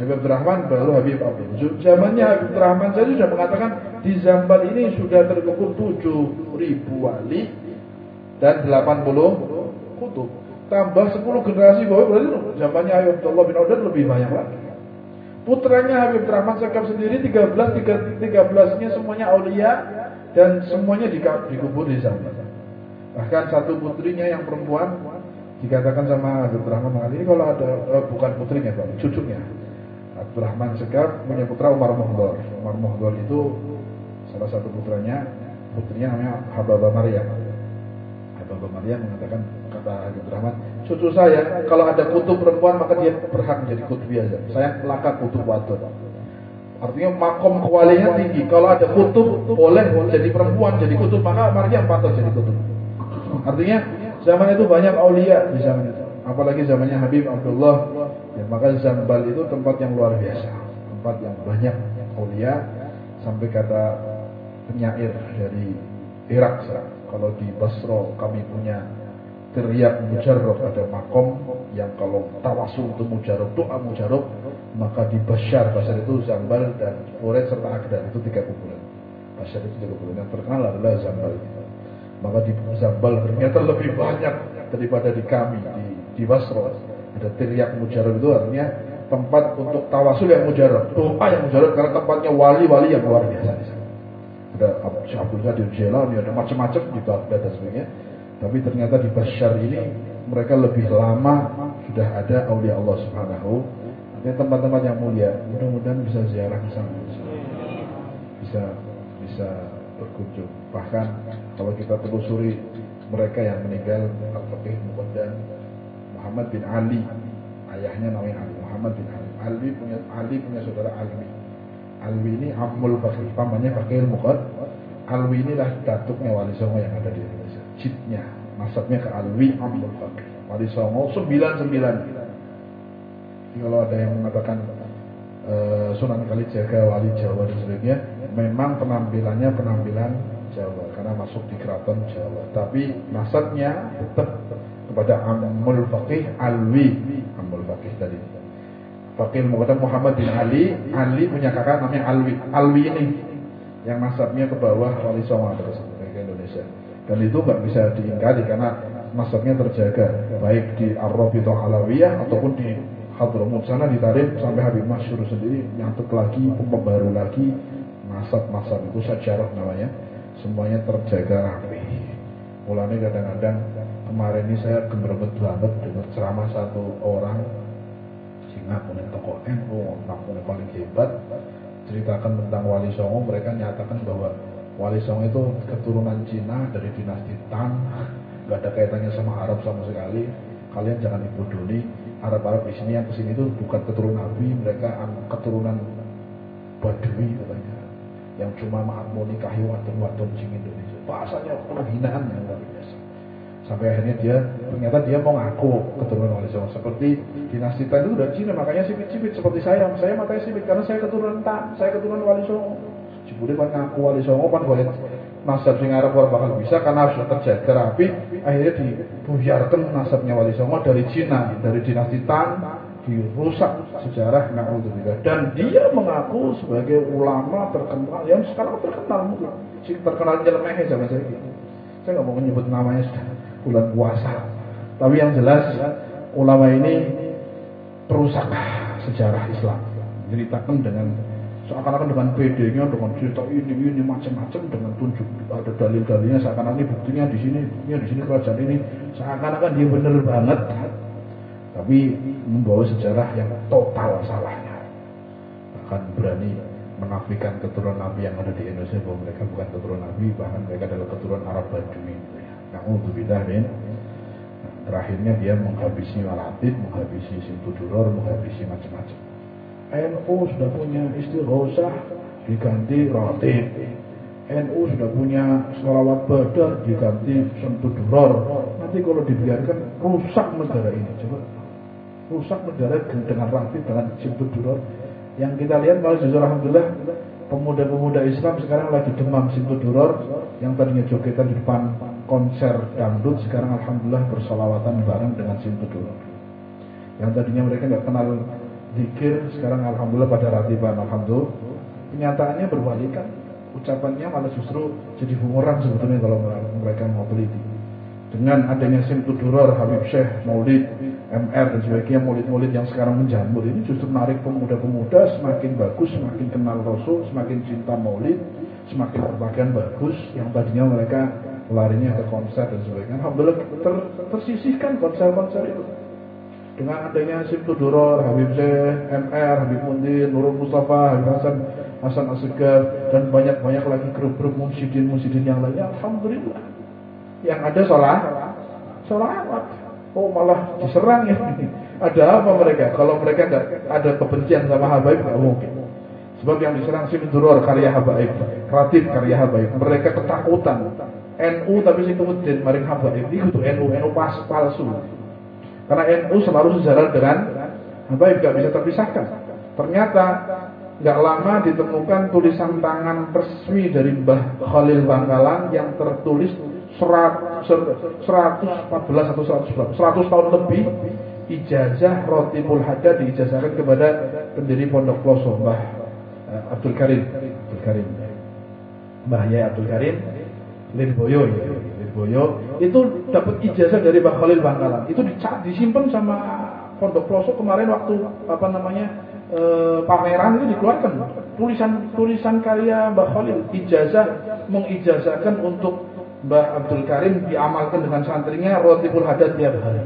Habib Abdurrahman baru Habib Abdullah. Zamannya Habib Abdurrahman saja sudah mengatakan di Zambal ini sudah terkumpul 7000 wali dan 80 kutub. Tambah 10 generasi bawah berarti zamannya Habib Abdullah bin Abdullah lebih banyak lagi. Putranya Habib Rahman Sekap sendiri 13 13-nya semuanya aulia dan semuanya dikubur di sana. Bahkan satu putrinya yang perempuan dikatakan sama Habib Rahman Ali kalau ada eh, bukan putrinya Pak, cucunya. Habib Rahman Sekap punya putra Umar Muhdor. Umar Muhdor itu salah satu putranya, putrinya namanya Hababa Maryam. Hababa Maryam mengatakan kata Habib Rahman, cucu saya kalau ada kutub perempuan maka dia berhak menjadi kutub biasa. Saya lakat kutub wadon. Artinya makom kewalinya tinggi. Kalau ada kutub boleh jadi perempuan jadi kutub maka Maryam patut jadi kutub. Artinya zaman itu banyak aulia di zaman itu. Apalagi zamannya Habib Abdullah. Ya, maka Zambal itu tempat yang luar biasa. Tempat yang banyak aulia sampai kata penyair dari Irak. Kalau di Basro kami punya teriak mujarab ada makom yang kalau tawasul itu mujarab doa mujarab maka di Bashar Bashar itu Zambal dan Ured serta Agdan itu tiga kumpulan Bashar itu tiga kumpulan yang terkenal adalah Zambal maka di Zambal ternyata lebih banyak daripada di kami di, di Basro ada teriak mujarab itu artinya tempat untuk tawasul yang mujarab doa yang mujarab karena tempatnya wali-wali yang luar biasa di sana ada Abdul Qadir ada macam-macam di Baghdad dan sebagainya tapi ternyata di Bashar ini mereka lebih lama sudah ada aulia Allah Subhanahu. Artinya tempat-tempat yang mulia. Mudah-mudahan bisa ziarah ke sana. Bisa bisa berkunjung. Bahkan kalau kita telusuri mereka yang meninggal Al-Faqih Muqaddam Muhammad bin Ali. Ayahnya namanya Ali Muhammad bin Ali. Ali punya Ali punya saudara Alwi. Alwi ini Amul Fakir pamannya Fakir Muqad. Alwi inilah datuknya Wali Songo yang ada di Indonesia. Masjidnya nasabnya ke Alwi Abdul Fakir Wali Songo sembilan sembilan kalau ada yang mengatakan uh, Sunan Kalijaga Wali Jawa dan sebagainya memang penampilannya penampilan Jawa. Karena masuk di keraton Jawa. Tapi nasabnya tetap kepada Amul Fakih Alwi. Amul Fakih tadi. Fakih Muhammad bin Ali. Ali punya kakak namanya Alwi. Alwi ini yang nasabnya ke bawah Wali Songo terus ke Indonesia. Dan itu nggak bisa diingkari karena nasabnya terjaga. Baik di Ar-Rabithah Alawiyah ataupun di Hadramut. Sana ditarik sampai Habib Masyur sendiri nyatet lagi pembaru lagi. Nasab-nasab itu sejarah namanya. Semuanya terjaga rapi. Mulanya kadang-kadang kemarin ini saya gemerbet banget dengan ceramah satu orang singa punya tokoh NU punya paling hebat ceritakan tentang Wali Songo mereka nyatakan bahwa Wali Songo itu keturunan Cina dari dinasti Tang, nggak ada kaitannya sama Arab sama sekali. Kalian jangan ibudoni Arab-Arab di sini yang ke sini itu bukan keturunan Nabi, mereka keturunan Badui katanya. yang cuma mau nikahi wadon-wadon sing Indonesia. Bahasanya penghinaan biasa. Sampai akhirnya dia ternyata dia mau ngaku keturunan Wali Songo. Seperti dinasti Tan itu Cina, makanya sipit-sipit seperti saya. Saya matanya sipit karena saya keturunan Tan, saya keturunan Wali Songo. Jebule kan ngaku Wali Songo kan boleh nasab sing Arab ora bakal bisa karena sudah terjaga rapi akhirnya dibuyarkan nasabnya Wali Songo dari Cina dari dinasti Tan dirusak sejarah naudzubillah dan dia mengaku sebagai ulama terkenal yang sekarang terkenal mungkin terkenal jelemeh zaman saya saya nggak mau menyebut namanya sudah bulan puasa. Tapi yang jelas ulama ini perusak sejarah Islam. Ceritakan dengan seakan-akan dengan PD-nya dengan cerita ini ini macam-macam dengan tunjuk ada dalil-dalilnya seakan-akan ini buktinya di sini buktinya di sini kerajaan ini seakan-akan dia benar banget tapi membawa sejarah yang total salahnya bahkan berani menafikan keturunan Nabi yang ada di Indonesia bahwa mereka bukan keturunan Nabi bahkan mereka adalah keturunan Arab Badui Na'udzubillah min Terakhirnya dia menghabisi Malatid, menghabisi Simtuduror, menghabisi macam-macam. NU sudah punya istighosah diganti rotib. NU sudah punya sholawat badar diganti Simtuduror. Nanti kalau dibiarkan rusak negara ini. Coba rusak negara dengan rotib dengan Simtuduror. Yang kita lihat malah jujur Alhamdulillah pemuda-pemuda Islam sekarang lagi demam Simtuduror yang tadinya jogetan di depan konser dangdut sekarang alhamdulillah bersolawatan bareng dengan Simtudul. Yang tadinya mereka nggak kenal dikir, sekarang alhamdulillah pada ratiban alhamdulillah. Kenyataannya berbalikan, ucapannya malah justru jadi bumerang sebetulnya kalau mereka mau teliti. Dengan adanya Simtuduror, Habib Syekh, Maulid, MR dan sebagainya, maulid-maulid yang sekarang menjamur ini justru menarik pemuda-pemuda semakin bagus, semakin kenal Rasul, semakin cinta maulid, semakin berpakaian bagus, yang tadinya mereka larinya ke konser dan sebagainya. Alhamdulillah ter, tersisihkan konser-konser itu. Dengan adanya Simtu Duror, Habib Syekh, MR, Habib Mundir, Nurul Mustafa, Habib Hasan, Hasan Asegaf, dan banyak-banyak lagi grup-grup musidin-musidin yang lainnya. Alhamdulillah. Yang ada sholat, sholat. Oh malah diserang ya. Ada apa mereka? Kalau mereka nggak ada kebencian sama Habib, nggak mungkin. Sebab yang diserang Simturor karya Habaib, Ratib karya Habaib. Mereka ketakutan NU tapi sing kemudian maring habaib itu NU NU pas palsu. Karena NU selalu sejalan dengan habaib gak bisa terpisahkan. Ternyata nggak lama ditemukan tulisan tangan resmi dari Mbah Khalil Bangkalan yang tertulis 100, 114 atau 100, 100 tahun lebih ijazah Rotibul Hadad diijazahkan kepada pendiri Pondok Ploso Mbah eh, Abdul Karim Abdul Karim Mbah Yai Abdul Karim Lirboyo ya. Lirboyo itu dapat ijazah dari Mbak Khalil Bangkalan. Itu disimpan sama Pondok Pelosok kemarin waktu apa namanya e, pameran itu dikeluarkan tulisan tulisan karya Mbak Khalil ijazah mengijazahkan untuk Mbah Abdul Karim diamalkan dengan santrinya Rotibul Hadad tiap hari.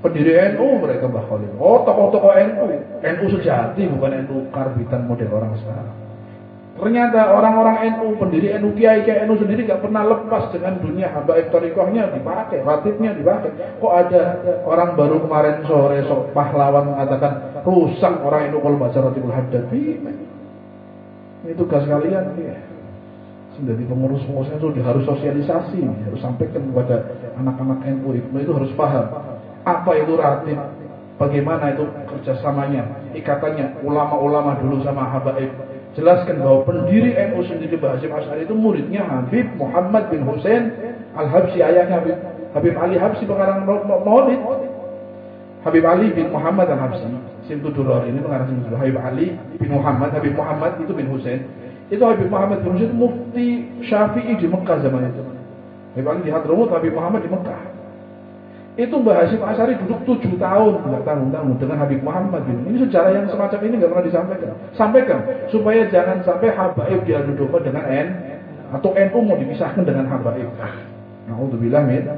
Pendiri NU mereka Mbah Khalil. Oh tokoh-tokoh NU, NU sejati bukan NU karbitan model orang sekarang. Ternyata orang-orang NU, pendiri NU, kiai kiai NU sendiri gak pernah lepas dengan dunia habaib torikohnya dipakai, ratibnya dipakai. Kok ada orang baru kemarin sore sok pahlawan mengatakan rusak orang NU kalau baca ratibul hadad. Ini tugas kalian ya. Jadi pengurus-pengurus itu harus sosialisasi, harus sampaikan kepada anak-anak NU itu harus paham apa itu ratib, bagaimana itu kerjasamanya, ikatannya ulama-ulama dulu sama habaib jelaskan bahwa pendiri NU sendiri Mbah Hasyim Asy'ari itu muridnya Habib Muhammad bin Hussein Al-Habsyi ayahnya Habib, Habib Ali Habsyi pengarang Maulid. Habib Ali bin Muhammad Al-Habsyi. Simtu Duror ini pengarang Simtu Habib Ali bin Muhammad Habib Muhammad itu bin Hussein. Itu Habib Muhammad bin Hussein mufti Syafi'i di Mekah zaman itu. Habib Ali di Hadramut Habib Muhammad di Mekah itu Mbah Hasim Asari duduk tujuh tahun nggak tanggung-tanggung dengan Habib Muhammad ini. Ini sejarah yang semacam ini nggak pernah disampaikan. Sampaikan supaya jangan sampai habaib diadu domba dengan N atau NU mau dipisahkan dengan habaib. Nah, untuk bilang ya,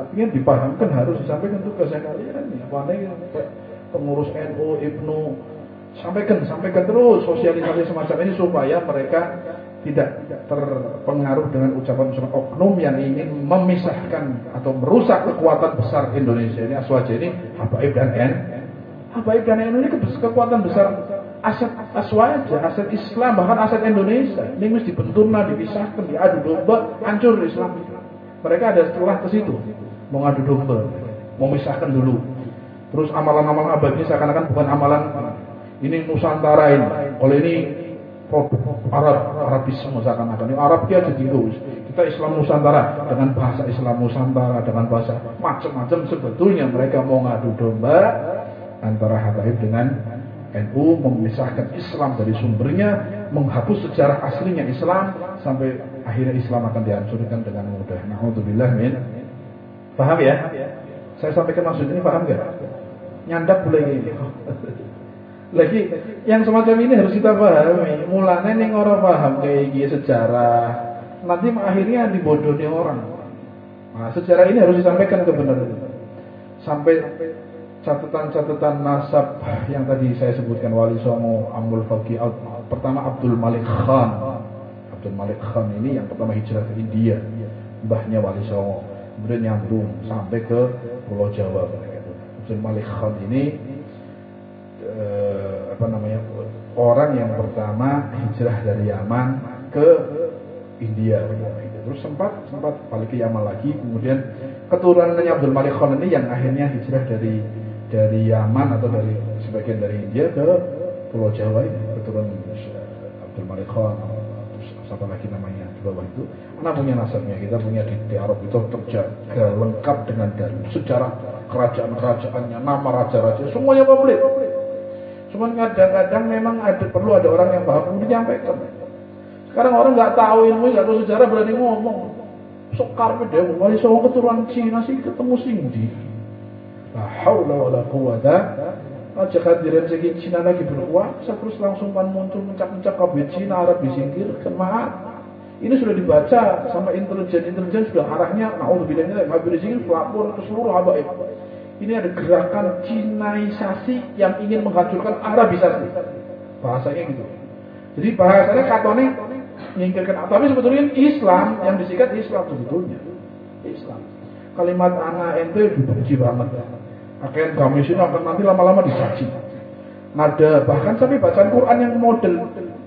artinya dipahamkan harus disampaikan tugasnya kalian. Apa nih pengurus NU, Ibnu, sampaikan, sampaikan terus sosialisasi semacam ini supaya mereka tidak terpengaruh dengan ucapan-ucapan oknum yang ingin memisahkan atau merusak kekuatan besar Indonesia ini Aswaja ini Habaib dan N Habaib dan N ini kekuatan besar aset aswaja, aset Islam, bahkan aset Indonesia. Ini mesti dibenturna, dipisahkan, diadu domba, hancur Islam. Mereka ada setelah ke situ, mau ngadu domba, mau misahkan dulu. Terus amalan-amalan abad ini seakan-akan bukan amalan ini Nusantara ini. Kalau ini produk Arab, Arabisme seakan-akan. Arab dia jadi terus. Kita Islam Nusantara dengan bahasa Islam Nusantara dengan bahasa macam-macam sebetulnya mereka mau ngadu domba antara Habaib dengan NU memisahkan Islam dari sumbernya, menghapus sejarah aslinya Islam sampai akhirnya Islam akan dihancurkan dengan mudah. Nauzubillah min. Paham ya? Saya sampaikan maksud ini paham gak? Nyandak boleh ini. Lagi yang semacam ini harus kita pahami. Mulanya nih orang paham kayak gini sejarah. Nanti akhirnya dibodohi orang. Nah, sejarah ini harus disampaikan kebenaran. Sampai catatan-catatan nasab yang tadi saya sebutkan Wali Songo, Amul Faqih, pertama Abdul Malik Khan. Abdul Malik Khan ini yang pertama hijrah ke India, mbahnya Wali Songo. Kemudian nyambung sampai ke Pulau Jawa. Abdul Malik Khan ini apa namanya orang yang pertama hijrah dari Yaman ke India. Terus sempat sempat balik ke Yaman lagi, kemudian keturunannya Abdul Malik Khan ini yang akhirnya hijrah dari dari Yaman atau dari sebagian dari India ke Pulau Jawa ini. Keturunan Abdul Malik Khan siapa lagi namanya di bawah itu. Mana punya nasabnya kita punya di, di Arab itu terjaga lengkap dengan dari sejarah kerajaan-kerajaannya nama raja-raja semuanya komplit cuman kadang-kadang memang ada perlu ada orang yang paham menyampaikan sekarang orang nggak tahu ilmu nggak tahu sejarah berani ngomong sokar beda wali songo keturunan Cina sih ketemu Sindi La haula wala quwata aja kehadiran segi Cina lagi berkuat, terus langsung pan muncul mencak-mencak kabin Cina Arab disingkirkan maaf. Ini sudah dibaca sama intelijen-intelijen sudah arahnya naudzubillah habis disingkir pelapor ke seluruh habaib. Ini ada gerakan Cinaisasi yang ingin menghancurkan Arabisasi. Bahasanya gitu. Jadi bahasanya katone menyingkirkan tapi sebetulnya Islam yang disikat Islam sebetulnya. Islam. Kalimat anak ente dibenci banget. Akhirnya gamis ini akan nanti lama-lama disaji. Nada. Bahkan sampai bacaan Quran yang model.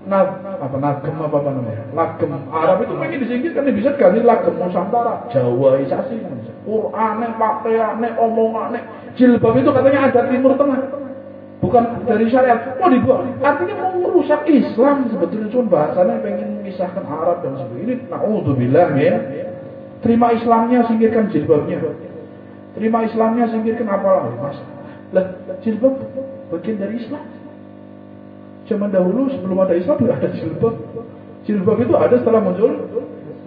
Nah apa nagem apa, apa namanya? Lagem Arab itu pengen disingkirkan bisa ganti lagem Nusantara. Jawaisasi Quran pakaian omongan jilbab itu katanya ada Timur Tengah. Bukan dari syariat. Mau dibuat. Artinya mau merusak Islam sebetulnya. Cuma bahasanya pengen memisahkan Arab dan sebagainya. Ini naudzubillah ya. Terima Islamnya singkirkan jilbabnya. Terima Islamnya singkirkan apa lagi mas? Lah jilbab bagian dari Islam. Zaman dahulu sebelum ada Islam tidak ada jilbab. Jilbab itu ada setelah muncul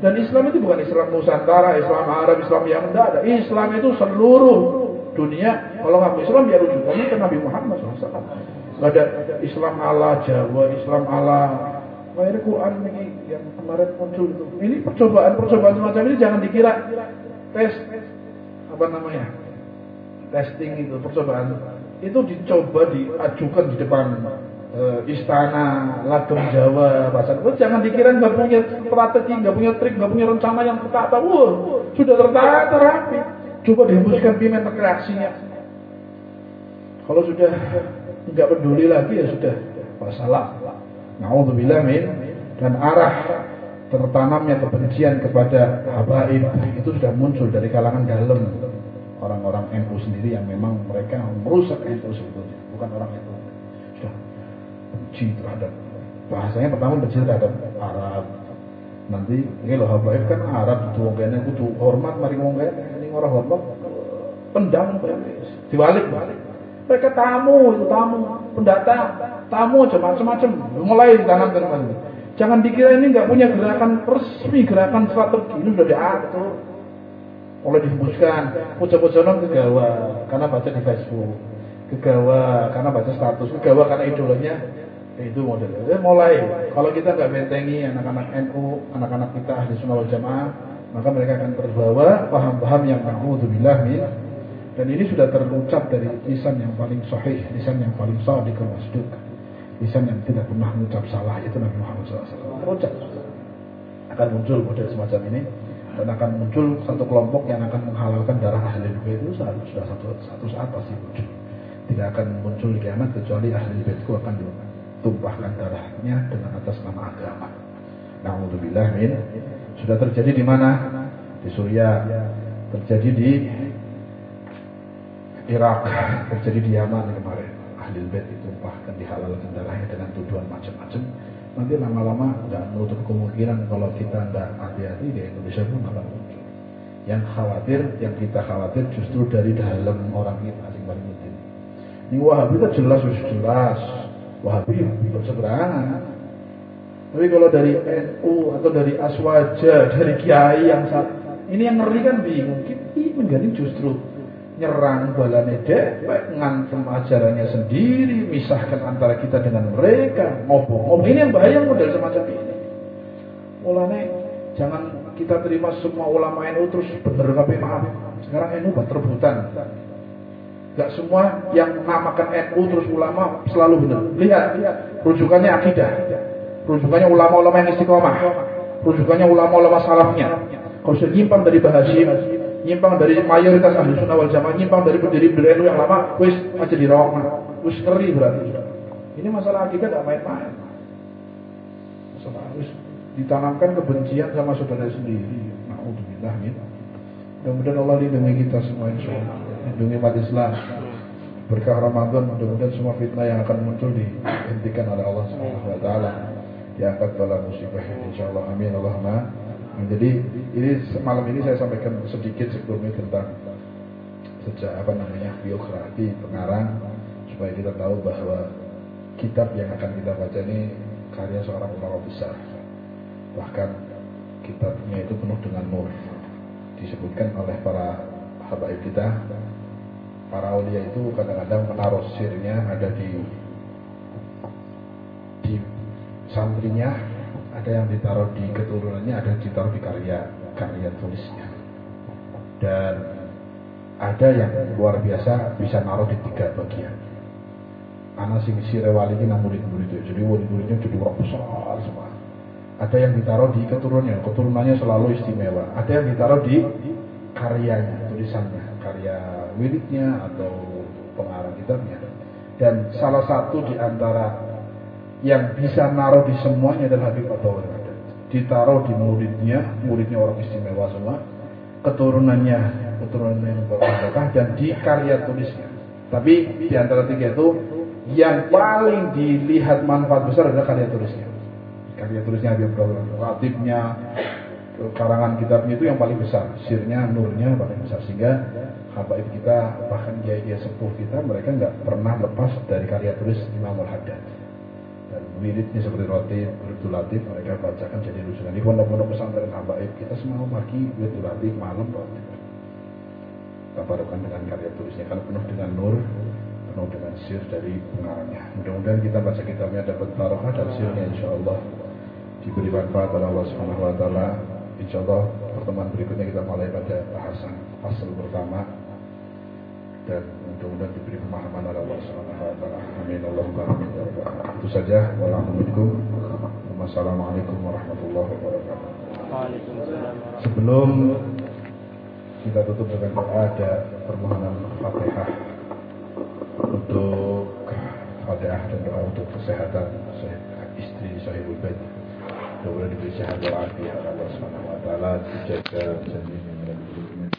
dan Islam itu bukan Islam Nusantara, Islam Arab, Islam yang tidak ada. Islam itu seluruh dunia. Kalau nggak Islam ya rujukannya ke Nabi Muhammad SAW. Gak ada Islam ala Jawa, Islam ala Akhirnya Quran ini yang kemarin muncul itu. Ini percobaan-percobaan semacam ini jangan dikira tes apa namanya testing itu percobaan itu dicoba diajukan di depan uh, istana lagem Jawa bahasa oh, jangan dikira nggak punya strategi nggak punya trik nggak punya rencana yang tertata wah sudah tertata rapi. Coba dihembuskan pimen reaksinya kalau sudah nggak peduli lagi ya sudah. Masalah. Nauzubillah min. Dan arah tertanamnya kebencian kepada habaib itu sudah muncul dari kalangan dalam orang-orang NU sendiri yang memang mereka merusak NU sebetulnya bukan orang NU sudah benci terhadap bahasanya pertama benci terhadap Arab. Nanti ini loh habaib kan Arab itu kene kudu hormat mari kene ini orang hormat pendam dibalik. Balik mereka tamu itu tamu pendatang tamu aja macam-macam. Mulai ditanamkan Jangan dikira ini nggak punya gerakan resmi, gerakan strategi ini sudah diatur. Mulai dihembuskan, puja-puja kegawa karena baca di Facebook, kegawa karena baca status, kegawa karena idolanya itu modelnya. Jadi mulai kalau kita nggak bentengi anak-anak NU, anak-anak kita ahli sunnah wal jamaah, maka mereka akan terbawa paham-paham yang naudzubillah min. Dan ini sudah terucap dari lisan yang paling sahih, lisan yang paling sadiq masduq lisan yang tidak pernah mengucap salah itu Nabi Muhammad SAW terucap. Akan muncul model semacam ini dan akan muncul satu kelompok yang akan menghalalkan darah ahli bait itu sudah satu satu saat pasti muncul tidak akan muncul di kiamat kecuali ahli baitku akan tumpahkan darahnya dengan atas nama agama. Nauzubillah min sudah terjadi di mana? Di Suriah, terjadi di Irak, terjadi di Yaman kemarin. Ahli bait ditumpahkan dihalalkan darahnya dengan tuduhan macam-macam. Nanti lama-lama nggak menutup kemungkinan kalau kita nggak hati-hati di Indonesia pun akan muncul. Yang khawatir, yang kita khawatir justru dari dalam orang kita asing paling penting. Ini Wahabi itu jelas jelas. Wahabi berseberangan tapi kalau dari NU atau dari Aswaja, dari Kiai yang saat ini yang ngeri kan bingung. Kita menjadi justru nyerang balane depek, ngantem ajarannya sendiri, misahkan antara kita dengan mereka, ngobong-ngobong. Ini yang bahaya model semacam ini. Mulane jangan kita terima semua ulama NU terus bener tapi maaf. Sekarang NU buat rebutan. Gak semua yang namakan NU terus ulama selalu benar. Lihat, lihat rujukannya akidah rujukannya ulama-ulama yang istiqomah, rujukannya ulama-ulama salafnya. Kalau sudah nyimpang dari Bahasim, nyimpang dari mayoritas ahli sunnah wal jamaah, nyimpang dari pendiri NU yang lama, wis aja di wis ngeri berarti. Ini masalah akidah gak main-main. Masalah harus ditanamkan kebencian sama saudara sendiri. Nauzubillah min. Mudah-mudahan Allah lindungi kita semua. Lindungi umat Islam. Berkah Ramadan mudah-mudahan semua fitnah yang akan muncul dihentikan oleh Allah Subhanahu wa taala diangkat bala musibah insyaallah amin Allahumma jadi ini malam ini saya sampaikan sedikit sebelumnya tentang sejak apa namanya biografi pengarang supaya kita tahu bahwa kitab yang akan kita baca ini karya seorang ulama besar. Bahkan kitabnya itu penuh dengan nur. Disebutkan oleh para habaib kita para aulia itu kadang-kadang menaruh sirnya ada di santrinya ada yang ditaruh di keturunannya ada yang ditaruh di karya karya tulisnya. Dan ada yang luar biasa bisa naruh di tiga bagian. Anak si rewali ini murid-murid itu jadi murid-muridnya jadi orang besar semua. Ada yang ditaruh di keturunannya keturunannya selalu istimewa. Ada yang ditaruh di karyanya tulisannya karya wiridnya atau pengarang kitabnya. Dan salah satu di antara yang bisa naruh di semuanya adalah Habib Abdul. Ditaruh di muridnya, muridnya orang istimewa semua, keturunannya, keturunan yang berkah dan di karya tulisnya. Tapi di antara tiga itu yang paling dilihat manfaat besar adalah karya tulisnya. Karya tulisnya Habib Abdul Qadir, karangan kitabnya itu yang paling besar, sirnya, nurnya paling besar sehingga habaib kita bahkan kiai-kiai sepuh kita mereka nggak pernah lepas dari karya tulis Imam Al-Haddad dan wiridnya seperti roti, wirid latif mereka bacakan jadi rujukan di pondok-pondok pesantren habaib kita semua pagi wirid latif malam roti. Kita barukan dengan karya tulisnya. Kalau penuh dengan nur penuh dengan sir dari pengarangnya. Mudah-mudahan kita baca kitabnya dapat barokah dan sirnya insya Allah diberi manfaat oleh Allah Subhanahu Wa Taala. Insya Allah pertemuan berikutnya kita mulai pada bahasan pasal pertama dan mudah-mudahan diberi pemahaman oleh Allah Subhanahu wa taala. Amin Allahumma amin ya Itu saja. Wassalamualaikum warahmatullahi wabarakatuh. Sebelum kita tutup dengan doa ada permohonan Fatihah untuk Fatihah dan doa untuk kesehatan istri Sahibul Bait. Mudah-mudahan diberi sehat walafiat Allah Subhanahu wa taala dijaga dan dilindungi